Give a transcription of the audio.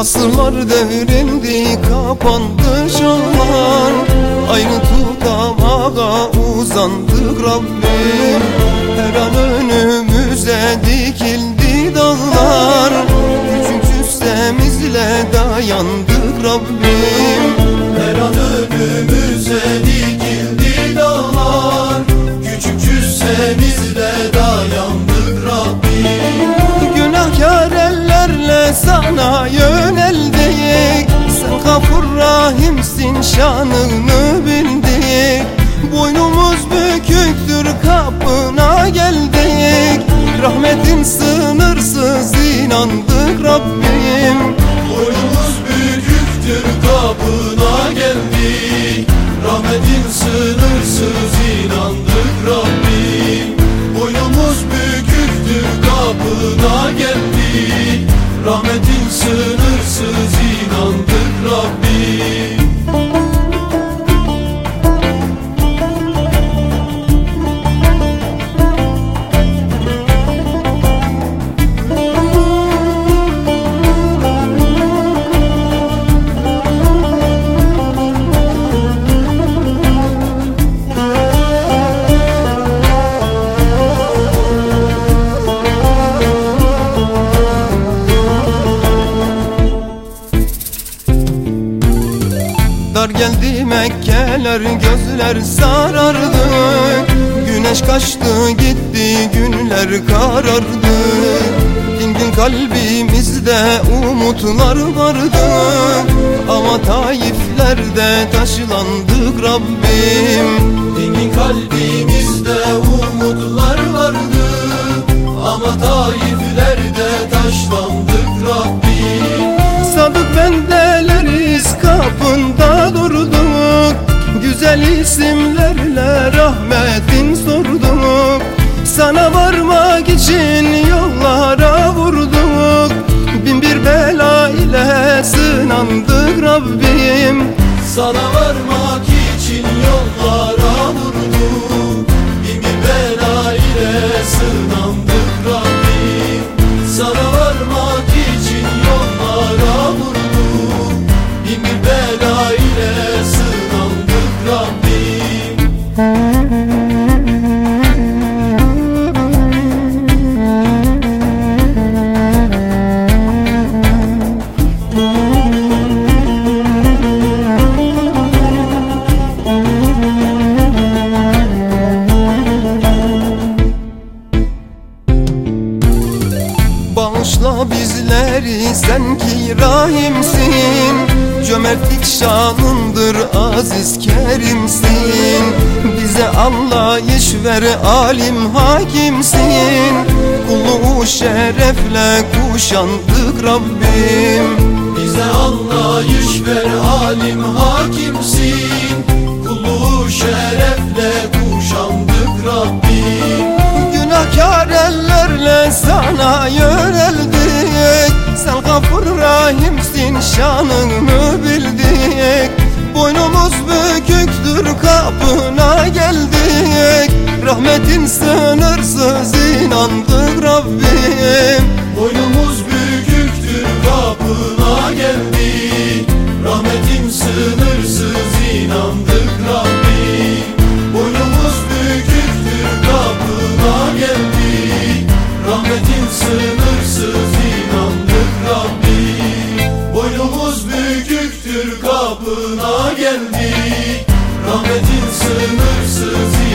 Asırlar devrildi kapandı çağlar Aynı tutamağa uzandık Rabbim. Her an önümüze dikildi dağlar. Küçük cüssemizle dayandık Rabbim. Her an önümüze şanını bildik Boynumuz büküktür kapına geldik. Rahmetin sınırsız inandık Rabbim. Boynumuz büyüktür kapına geldik. Rahmetin sınırsız inandık Rabbim. Boynumuz büyüktür kapına geldik. Rahmetin geldi Mekkeler gözler sarardı. Güneş kaçtı gitti günler karardı. Dingin kalbimizde umutlar vardı. Ama Taiflerde taşlandık Rabbim. Dingin kalbimizde umutlar vardı. Ama Taiflerde taşlandık Rabbim. Sadık bendeleriz Güzel isimlerle rahmetin sorduk. Sana varmak için yollara vurduk. Bin bir bela ile sınandık Rabbim. Sana varmak Bağışla bizleri sen ki rahimsin. Cömertlik şanındır aziz kerimsin. Bize anlayış ver alim hakimsin. Kulu şerefle kuşandık Rabbim. Bize anlayış ver alim hakimsin. Kulu şerefle kuşandık kapına geldik. Rahmetin sınırsız inandık Rabbim. Boynumuz büküktür kapına geldik. Rahmetin sınırsız inandık Rabbim. Boynumuz büküktür kapına geldik. Rahmetin sınırsız inandık Rabbim. Boynumuz büküktür kapına geldik Rahmetin sınırsız